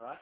right?